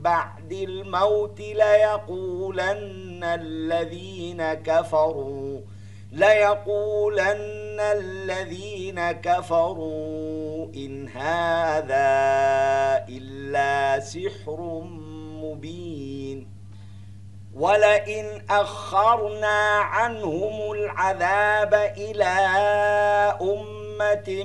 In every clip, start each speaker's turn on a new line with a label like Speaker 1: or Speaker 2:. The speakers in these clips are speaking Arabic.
Speaker 1: بعد الموت ليقولن الذين كفروا ليقولن الذين كفروا إن هذا إلا سحر مبين ولئن أخرنا عنهم العذاب إلى أمة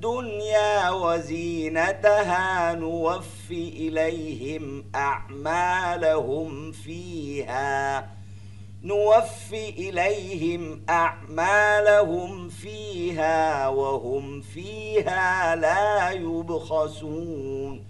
Speaker 1: الدنيا وزينتها نوف إليهم أعمالهم فيها نوف إليهم أعمالهم فيها وهم فيها لا يبخسون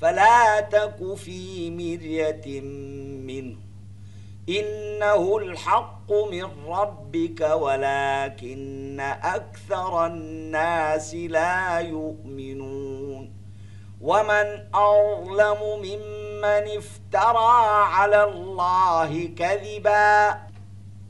Speaker 1: فلا تك في مرية منه إنه الحق من ربك ولكن أكثر الناس لا يؤمنون ومن أظلم ممن افترى على الله كذباً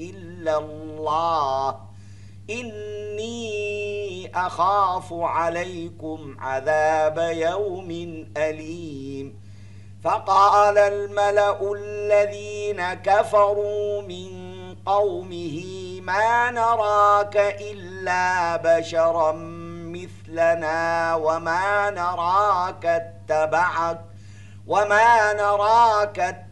Speaker 1: إلا الله إني أخاف عليكم عذاب يوم أليم فقال الملأ الذين كفروا من قومه ما نراك إلا بشرا مثلنا وما نراك اتبعك وما نراك اتبعك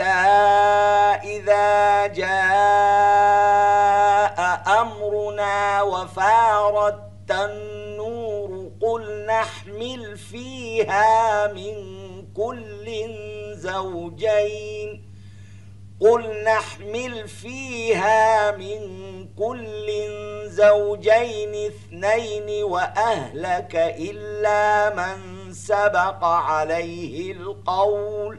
Speaker 1: حتى إذا جاء أمرنا وفارت التنور قل نحمل فيها من كل زوجين قل نحمل فيها من كل زوجين اثنين وأهلك إلا من سبق عليه القول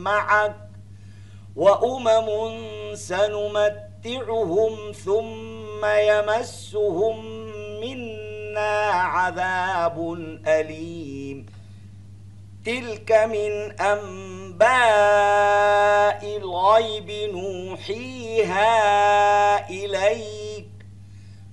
Speaker 1: معك وأمم سنمتعهم ثم يمسهم منا عذاب أليم تلك من أنباء الغيب نوحيها إليك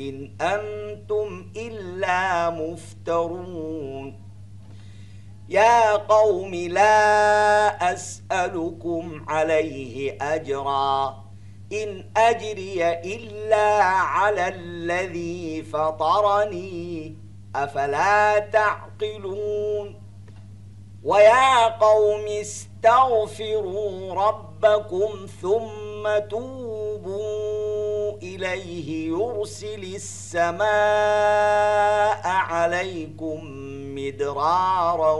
Speaker 1: إن أنتم إلا مفترون يا قوم لا أسألكم عليه أجرا إن أجري إلا على الذي فطرني أفلا تعقلون ويا قوم استغفروا ربكم ثم توبون إليه يرسل السماء عليكم مدرارا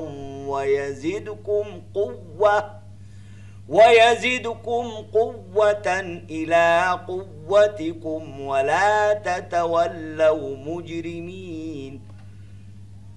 Speaker 1: ويزدكم قوة ويزدكم قوة إلى قوتكم ولا تتولوا مجرمين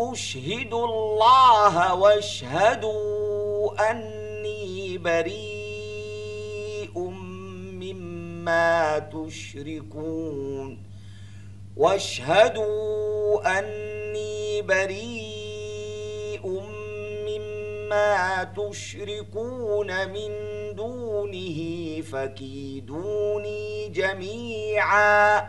Speaker 1: أشهد الله واشهدوا أني بريء مما تشركون واشهدوا أني بريء مما تشركون من دونه فكيدوني جميعاً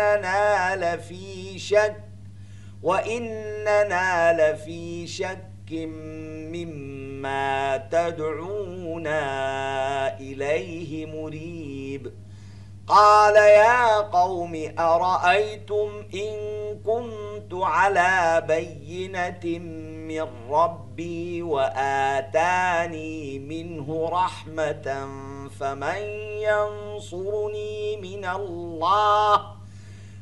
Speaker 1: وإننا لفي شك وإننا لفي شك مما تدعونا إليه مريب قال يا قوم أرأيتم إن كنت على بينة من ربي وآتاني منه رحمة فمن ينصرني من الله ؟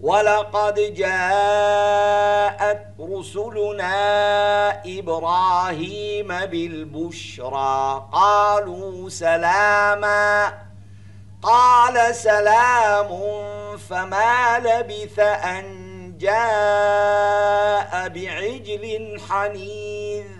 Speaker 1: ولقد جاءت رسلنا إبراهيم بالبشرى قالوا سلاما قال سلام فما لبث أن جاء بعجل حنيذ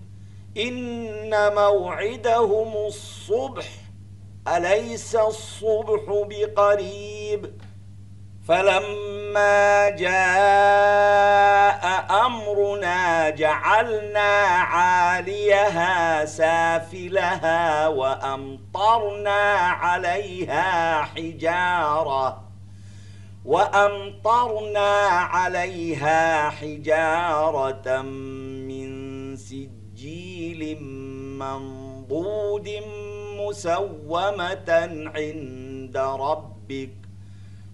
Speaker 1: إن موعدهم الصبح أليس الصبح بقريب فلما جاء أمرنا جعلنا عاليها سافلها وأمطرنا عليها حجارة وأمطرنا عليها حجارة من سجن سجيل منضود مسومة عند ربك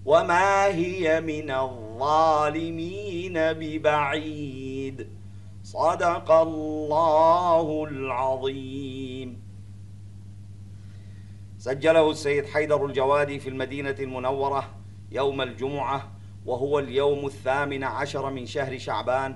Speaker 1: وما هي من الظالمين ببعيد صدق الله العظيم سجله السيد حيدر الجوادي في المدينة المنورة يوم الجمعة وهو اليوم الثامن عشر من شهر شعبان